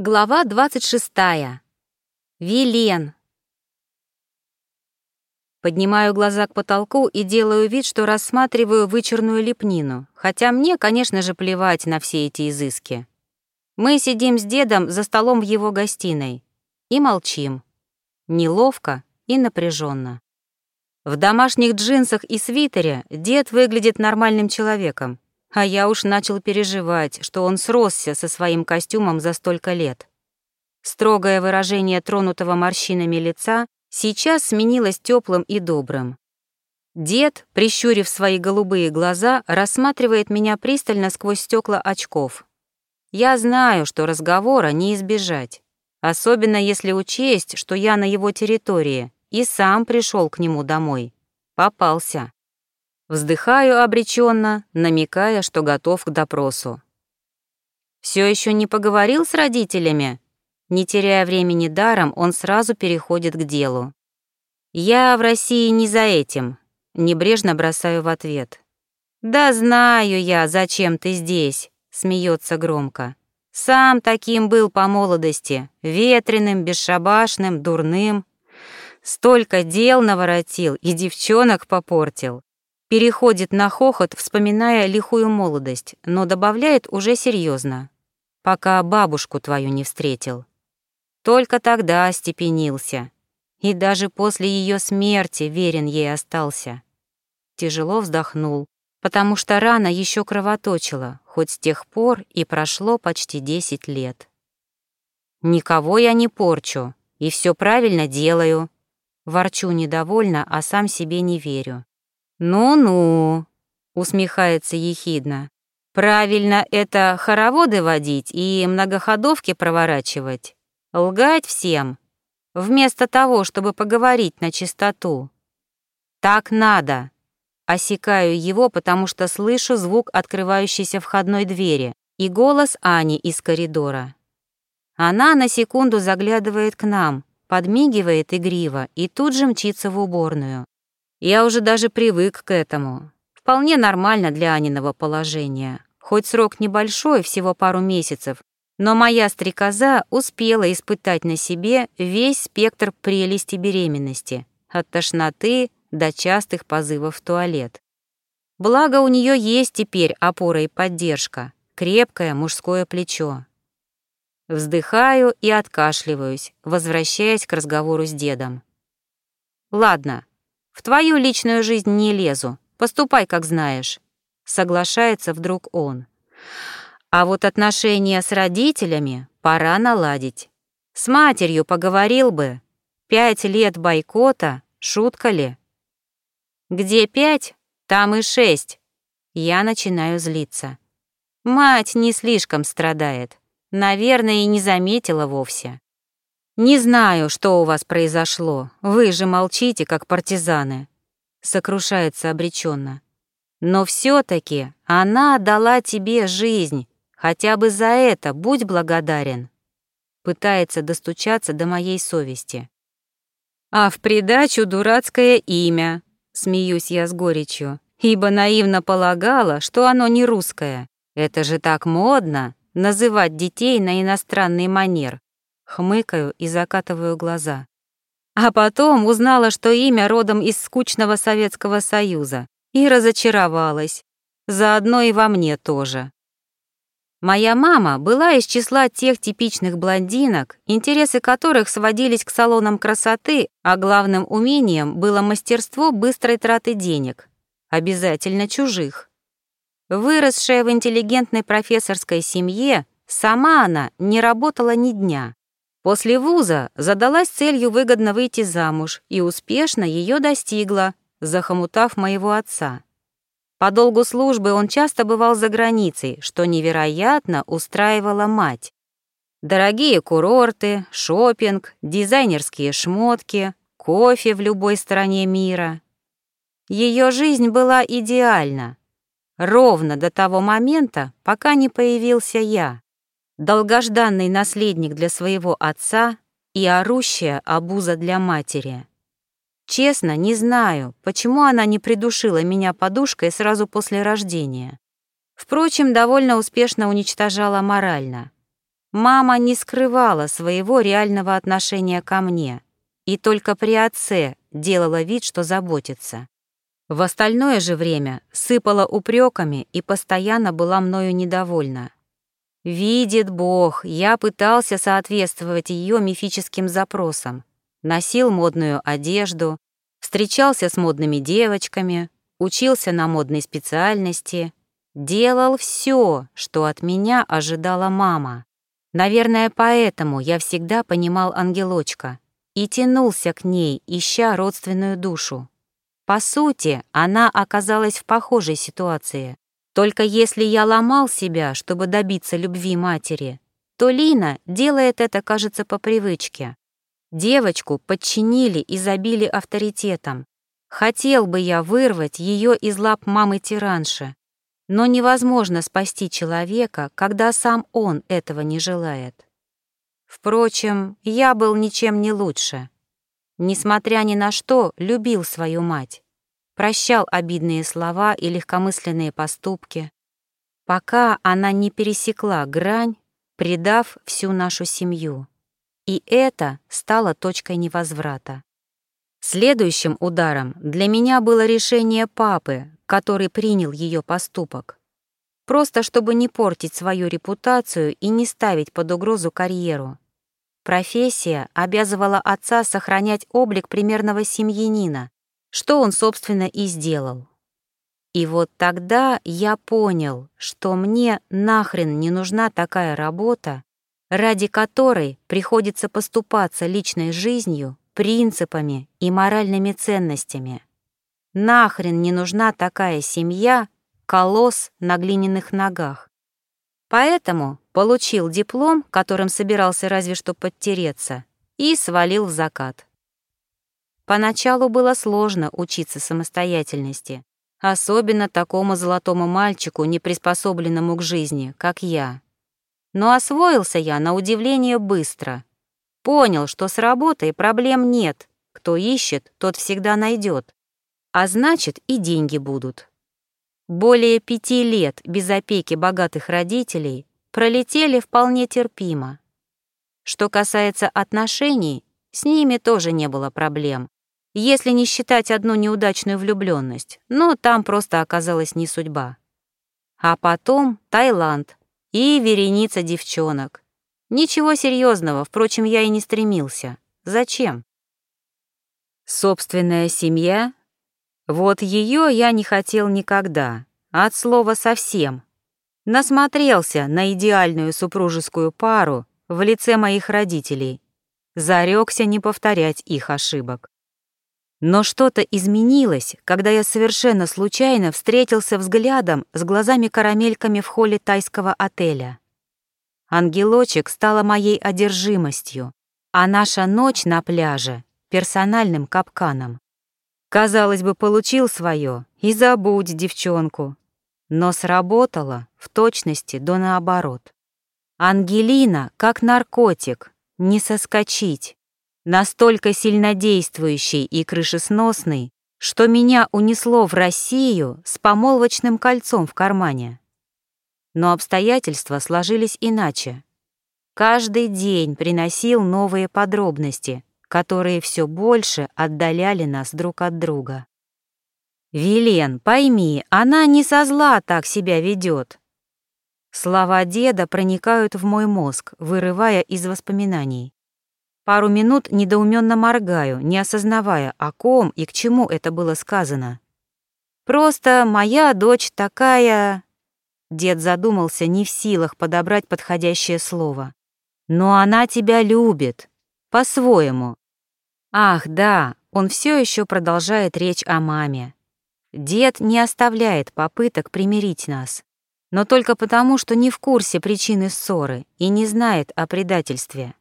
Глава 26. Вилен. Поднимаю глаза к потолку и делаю вид, что рассматриваю вычерную лепнину, хотя мне, конечно же, плевать на все эти изыски. Мы сидим с дедом за столом в его гостиной и молчим. Неловко и напряженно. В домашних джинсах и свитере дед выглядит нормальным человеком, а я уж начал переживать, что он сросся со своим костюмом за столько лет. Строгое выражение тронутого морщинами лица сейчас сменилось теплым и добрым. Дед, прищурив свои голубые глаза, рассматривает меня пристально сквозь стекла очков. Я знаю, что разговора не избежать, особенно если учесть, что я на его территории и сам пришел к нему домой. Попался. Вздыхаю обреченно, намекая, что готов к допросу. Все еще не поговорил с родителями? Не теряя времени даром, он сразу переходит к делу. «Я в России не за этим», — небрежно бросаю в ответ. «Да знаю я, зачем ты здесь», — смеется громко. «Сам таким был по молодости, ветреным, бесшабашным, дурным. Столько дел наворотил и девчонок попортил. Переходит на хохот, вспоминая лихую молодость, но добавляет уже серьезно. Пока бабушку твою не встретил. Только тогда остепенился. И даже после ее смерти верен ей остался. Тяжело вздохнул, потому что рана еще кровоточила, хоть с тех пор и прошло почти десять лет. «Никого я не порчу, и все правильно делаю», Ворчу недовольно, а сам себе не верю. «Ну-ну», — усмехается ехидно. «Правильно это хороводы водить и многоходовки проворачивать. Лгать всем, вместо того, чтобы поговорить на чистоту. Так надо». Осекаю его, потому что слышу звук открывающейся входной двери и голос Ани из коридора. Она на секунду заглядывает к нам, подмигивает игриво и тут же мчится в уборную. Я уже даже привык к этому. Вполне нормально для Аниного положения. Хоть срок небольшой, всего пару месяцев, но моя стрекоза успела испытать на себе весь спектр прелести беременности, от тошноты до частых позывов в туалет. Благо у нее есть теперь опора и поддержка, крепкое мужское плечо. Вздыхаю и откашливаюсь, возвращаясь к разговору с дедом. «Ладно, в твою личную жизнь не лезу, поступай, как знаешь», — соглашается вдруг он. «А вот отношения с родителями пора наладить. С матерью поговорил бы. Пять лет бойкота — шутка ли?» «Где пять, там и шесть». Я начинаю злиться. Мать не слишком страдает. Наверное, и не заметила вовсе. «Не знаю, что у вас произошло. Вы же молчите, как партизаны», — сокрушается обреченно. «Но все таки она дала тебе жизнь. Хотя бы за это будь благодарен». Пытается достучаться до моей совести. «А в придачу дурацкое имя», — смеюсь я с горечью, ибо наивно полагала, что оно не русское. Это же так модно — называть детей на иностранный манер. Хмыкаю и закатываю глаза. А потом узнала, что имя родом из скучного Советского Союза, и разочаровалась. Заодно и во мне тоже. Моя мама была из числа тех типичных блондинок, интересы которых сводились к салонам красоты, а главным умением было мастерство быстрой траты денег, обязательно чужих. Выросшая в интеллигентной профессорской семье, сама она не работала ни дня. После вуза задалась целью выгодно выйти замуж и успешно ее достигла, захомутав моего отца. По долгу службы он часто бывал за границей, что невероятно устраивала мать. Дорогие курорты, шопинг, дизайнерские шмотки, кофе в любой стране мира. Ее жизнь была идеальна. Ровно до того момента, пока не появился я долгожданный наследник для своего отца и орущая обуза для матери. Честно, не знаю, почему она не придушила меня подушкой сразу после рождения. Впрочем, довольно успешно уничтожала морально. Мама не скрывала своего реального отношения ко мне и только при отце делала вид, что заботится. В остальное же время сыпала упреками и постоянно была мною недовольна. Видит Бог, я пытался соответствовать ее мифическим запросам. Носил модную одежду, встречался с модными девочками, учился на модной специальности, делал все, что от меня ожидала мама. Наверное, поэтому я всегда понимал ангелочка и тянулся к ней, ища родственную душу. По сути, она оказалась в похожей ситуации. Только если я ломал себя, чтобы добиться любви матери, то Лина делает это, кажется, по привычке. Девочку подчинили и забили авторитетом. Хотел бы я вырвать ее из лап мамы-тиранши, но невозможно спасти человека, когда сам он этого не желает. Впрочем, я был ничем не лучше. Несмотря ни на что, любил свою мать прощал обидные слова и легкомысленные поступки, пока она не пересекла грань, предав всю нашу семью. И это стало точкой невозврата. Следующим ударом для меня было решение папы, который принял ее поступок. Просто чтобы не портить свою репутацию и не ставить под угрозу карьеру. Профессия обязывала отца сохранять облик примерного семьянина, что он, собственно, и сделал. И вот тогда я понял, что мне нахрен не нужна такая работа, ради которой приходится поступаться личной жизнью, принципами и моральными ценностями. Нахрен не нужна такая семья, колосс на глиняных ногах. Поэтому получил диплом, которым собирался разве что подтереться, и свалил в закат. Поначалу было сложно учиться самостоятельности, особенно такому золотому мальчику, не приспособленному к жизни, как я. Но освоился я, на удивление, быстро. Понял, что с работой проблем нет, кто ищет, тот всегда найдет. А значит, и деньги будут. Более пяти лет без опеки богатых родителей пролетели вполне терпимо. Что касается отношений, с ними тоже не было проблем если не считать одну неудачную влюбленность, но там просто оказалась не судьба. А потом Таиланд и вереница девчонок. Ничего серьезного, впрочем, я и не стремился. Зачем? Собственная семья? Вот ее я не хотел никогда, от слова совсем. Насмотрелся на идеальную супружескую пару в лице моих родителей. Зарекся не повторять их ошибок. Но что-то изменилось, когда я совершенно случайно встретился взглядом с глазами-карамельками в холле тайского отеля. Ангелочек стала моей одержимостью, а наша ночь на пляже — персональным капканом. Казалось бы, получил свое и забудь девчонку. Но сработало в точности до наоборот. Ангелина, как наркотик, не соскочить настолько сильнодействующий и крышесносный, что меня унесло в Россию с помолвочным кольцом в кармане. Но обстоятельства сложились иначе. Каждый день приносил новые подробности, которые все больше отдаляли нас друг от друга. «Вилен, пойми, она не со зла так себя ведет. Слова деда проникают в мой мозг, вырывая из воспоминаний. Пару минут недоуменно моргаю, не осознавая, о ком и к чему это было сказано. «Просто моя дочь такая...» Дед задумался, не в силах подобрать подходящее слово. «Но она тебя любит. По-своему». Ах, да, он все еще продолжает речь о маме. Дед не оставляет попыток примирить нас, но только потому, что не в курсе причины ссоры и не знает о предательстве.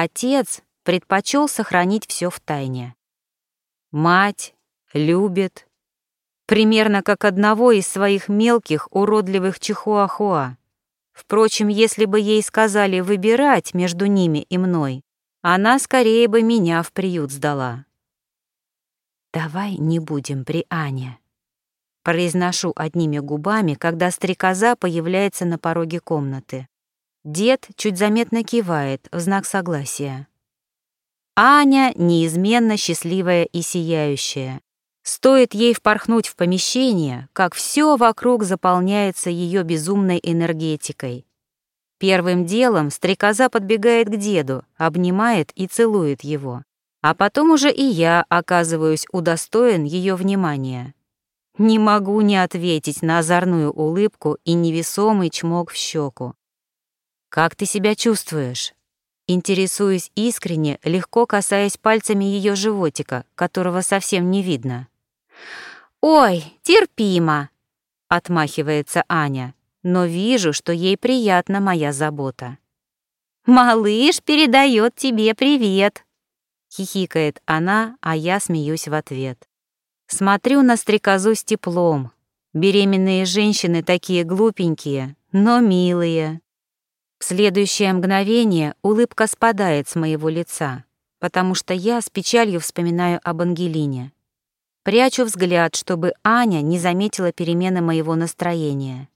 Отец предпочел сохранить все в тайне. Мать любит, примерно как одного из своих мелких уродливых чихуахуа. Впрочем, если бы ей сказали выбирать между ними и мной, она скорее бы меня в приют сдала. «Давай не будем при Ане», — произношу одними губами, когда стрекоза появляется на пороге комнаты. Дед чуть заметно кивает в знак согласия. Аня неизменно счастливая и сияющая. Стоит ей впорхнуть в помещение, как все вокруг заполняется ее безумной энергетикой. Первым делом стрекоза подбегает к деду, обнимает и целует его. А потом уже и я оказываюсь удостоен ее внимания. Не могу не ответить на озорную улыбку и невесомый чмок в щеку. «Как ты себя чувствуешь?» Интересуюсь искренне, легко касаясь пальцами ее животика, которого совсем не видно. «Ой, терпимо!» — отмахивается Аня, но вижу, что ей приятна моя забота. «Малыш передает тебе привет!» — хихикает она, а я смеюсь в ответ. Смотрю на стрекозу с теплом. Беременные женщины такие глупенькие, но милые. В следующее мгновение улыбка спадает с моего лица, потому что я с печалью вспоминаю об Ангелине. Прячу взгляд, чтобы Аня не заметила перемены моего настроения.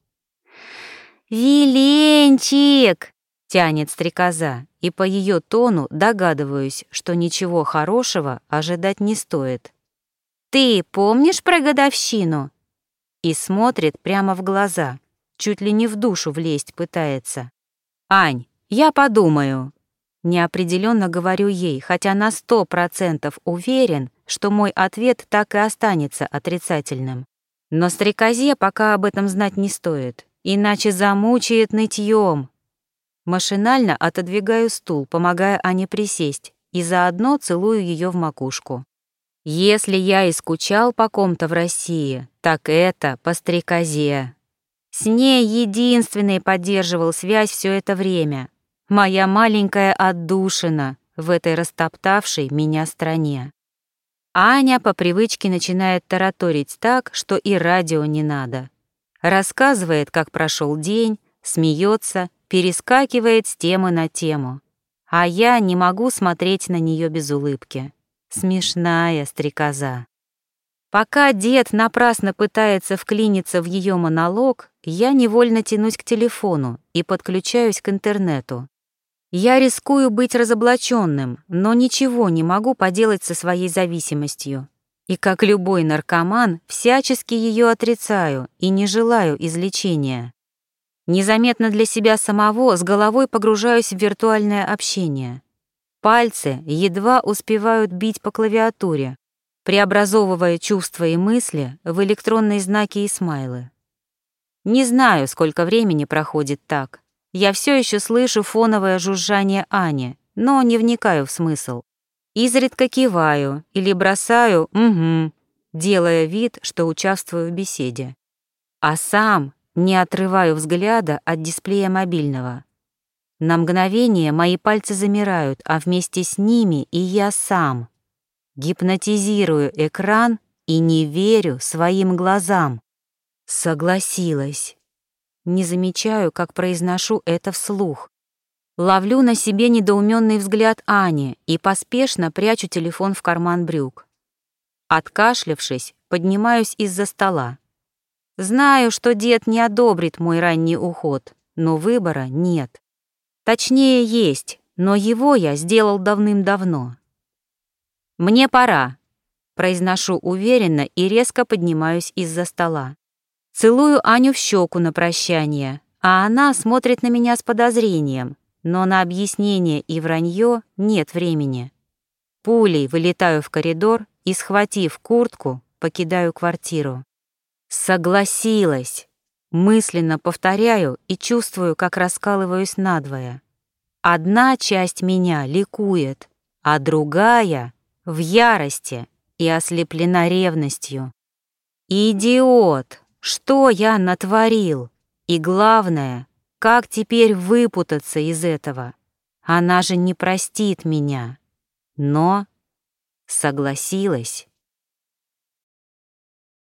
«Виленчик!» — тянет стрекоза, и по ее тону догадываюсь, что ничего хорошего ожидать не стоит. «Ты помнишь про годовщину?» И смотрит прямо в глаза, чуть ли не в душу влезть пытается. «Ань, я подумаю». Неопределенно говорю ей, хотя на сто процентов уверен, что мой ответ так и останется отрицательным. Но стрекозе пока об этом знать не стоит, иначе замучает нытьем. Машинально отодвигаю стул, помогая Ане присесть, и заодно целую ее в макушку. Если я и скучал по ком-то в России, так это по стрекозе. С ней единственный поддерживал связь все это время. Моя маленькая отдушина в этой растоптавшей меня стране. Аня по привычке начинает тараторить так, что и радио не надо. Рассказывает, как прошел день, смеется, перескакивает с темы на тему. А я не могу смотреть на нее без улыбки. Смешная стрекоза. Пока дед напрасно пытается вклиниться в ее монолог, я невольно тянусь к телефону и подключаюсь к интернету. Я рискую быть разоблаченным, но ничего не могу поделать со своей зависимостью. И как любой наркоман, всячески ее отрицаю и не желаю излечения. Незаметно для себя самого с головой погружаюсь в виртуальное общение. Пальцы едва успевают бить по клавиатуре, преобразовывая чувства и мысли в электронные знаки и смайлы. Не знаю, сколько времени проходит так. Я все еще слышу фоновое жужжание Ани, но не вникаю в смысл. Изредка киваю или бросаю «угу», делая вид, что участвую в беседе. А сам не отрываю взгляда от дисплея мобильного. На мгновение мои пальцы замирают, а вместе с ними и я сам — Гипнотизирую экран и не верю своим глазам. Согласилась. Не замечаю, как произношу это вслух. Ловлю на себе недоуменный взгляд Ани и поспешно прячу телефон в карман брюк. Откашлявшись, поднимаюсь из-за стола. Знаю, что дед не одобрит мой ранний уход, но выбора нет. Точнее, есть, но его я сделал давным-давно. «Мне пора», — произношу уверенно и резко поднимаюсь из-за стола. Целую Аню в щеку на прощание, а она смотрит на меня с подозрением, но на объяснение и вранье нет времени. Пулей вылетаю в коридор и, схватив куртку, покидаю квартиру. Согласилась. Мысленно повторяю и чувствую, как раскалываюсь надвое. Одна часть меня ликует, а другая в ярости и ослеплена ревностью. «Идиот! Что я натворил? И главное, как теперь выпутаться из этого? Она же не простит меня. Но согласилась.